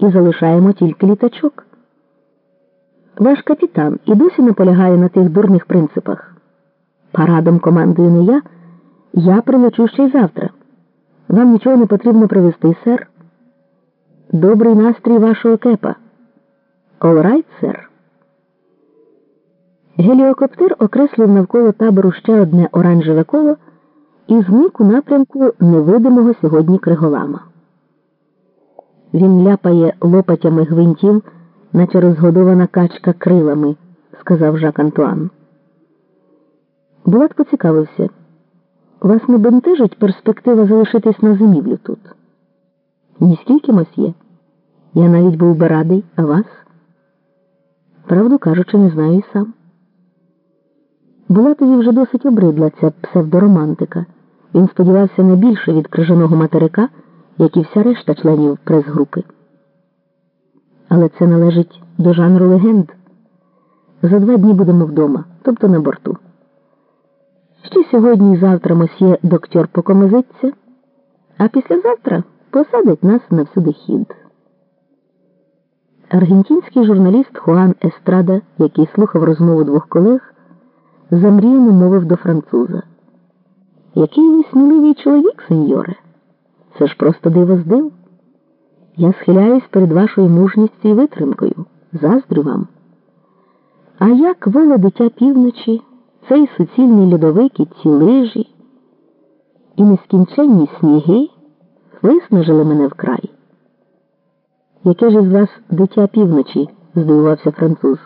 і залишаємо тільки літачок. Ваш капітан і досі наполягає на тих дурних принципах. Парадом командую не я, я прилечу ще й завтра. Вам нічого не потрібно привезти, сер. Добрий настрій вашого кепа. Олрайт, сер. Геліокоптер окреслив навколо табору ще одне оранжеве коло і зник у напрямку невидимого сьогодні криголама. Він ляпає лопатями гвинтів, наче розгодована качка крилами, сказав Жак Антуан. Булат поцікавився. Вас не бентежить перспектива залишитись на зимівлю тут? Ніскільки мосьє. Я навіть був би радий, а вас? Правду кажучи, не знаю і сам. Булатові вже досить обридла ця псевдоромантика. Він сподівався не більше від крижаного материка, як і вся решта членів прес-групи. Але це належить до жанру легенд. За два дні будемо вдома, тобто на борту. Ще сьогодні і завтра мосьє доктор покомизиться, а післязавтра посадить нас на всюди хід. Аргентинський журналіст Хуан Естрада, який слухав розмову двох колег, замріяно мовив до француза. Який ви сміливий чоловік, сеньоре? Це ж просто диво здив. Я схиляюсь перед вашою мужністю і витримкою. Заздрю вам. А як веле дитя півночі, цей суцільний льодовик і ці лижі, і нескінченні сніги виснажили мене вкрай. Яке ж із вас дитя півночі? здивувався француз.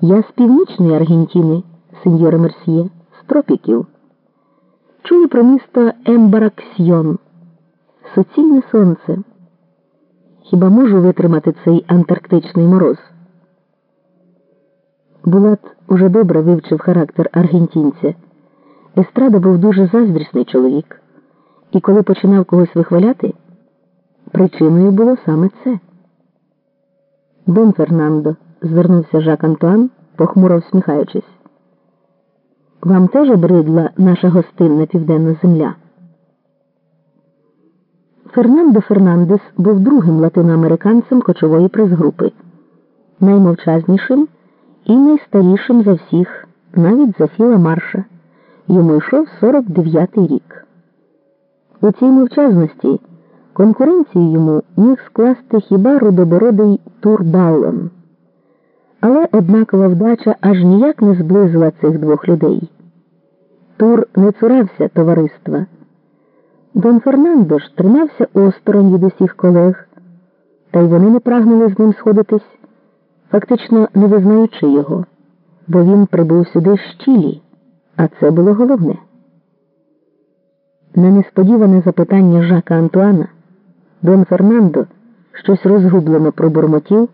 Я з північної Аргентини, сеньоре Мерсьє, з тропіків. Чую про місто Ембараксьйон, суцільне сонце. Хіба можу витримати цей антарктичний мороз? Булат уже добре вивчив характер аргентинця. Естрада був дуже заздрісний чоловік, і коли починав когось вихваляти, причиною було саме це. Дон Фернандо, звернувся Жак Антуан, похмуро всміхаючись. Вам теж обридла наша гостинна південна земля? Фернандо Фернандес був другим латиноамериканцем кочової прес-групи, наймовчазнішим і найстарішим за всіх, навіть за Філа Марша. Йому йшов 49-й рік. У цій мовчазності конкуренцію йому міг скласти хіба рудобородий Турбалон. Але однакова вдача аж ніяк не зблизила цих двох людей. Тур не цурався товариства. Дон Фернандо ж тримався осторонь від усіх колег, та й вони не прагнули з ним сходитись, фактично не визнаючи його, бо він прибув сюди щілі, а це було головне. На несподіване запитання Жака Антуана Дон Фернандо щось розгублено пробурмотів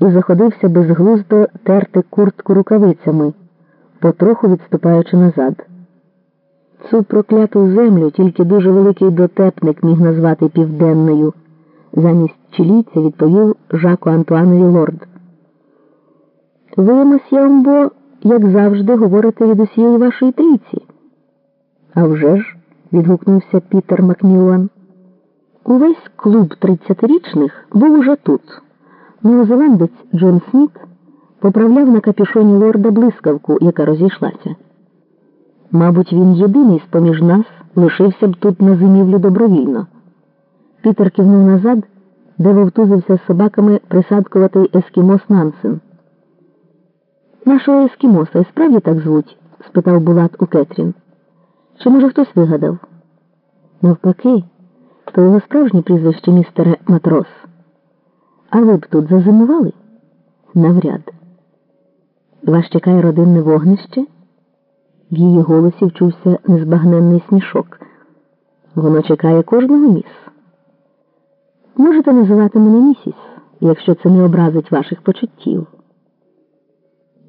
і заходився безглуздо терти куртку рукавицями, потроху відступаючи назад. Цю прокляту землю тільки дуже великий дотепник міг назвати південною. Замість чилійця відповів Жаку Антуанові Лорд. Ви, месьє Омбо, як завжди, говорите від усієї вашої трійці. «А вже ж», – відгукнувся Пітер Макміллан. Увесь клуб тридцятирічних був уже тут. Новозеландець Джон Сміт поправляв на капюшоні лорда блискавку, яка розійшлася. Мабуть, він єдиний з поміж нас лишився б тут на зимівлю добровільно. Пітер кивнув назад, де вовтузився з собаками присадкуватий ескімос Нансен. Нашого ескімоса і справді так звуть? спитав Булат у Кетрін. Чи, може, хтось вигадав? Навпаки, то його справжнє прізвище містере матрос. А ви б тут зазимували? Навряд. Вас чекає родинне вогнище? В її голосі вчувся незбагненний смішок. Воно чекає кожного міс. Можете називати мене місіс, якщо це не образить ваших почуттів.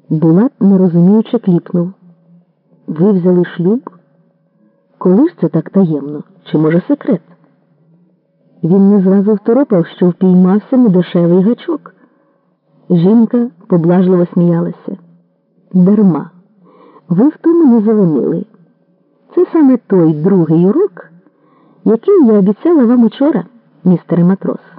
Булат нерозуміюче кліпнув. Ви взяли шлюб? Коли ж це так таємно? Чи може секрет? Він не зразу второпав, що впіймався недешевий гачок. Жінка поблажливо сміялася. Дарма. Ви в тому не завинили. Це саме той другий урок, який я обіцяла вам учора, містере матрос.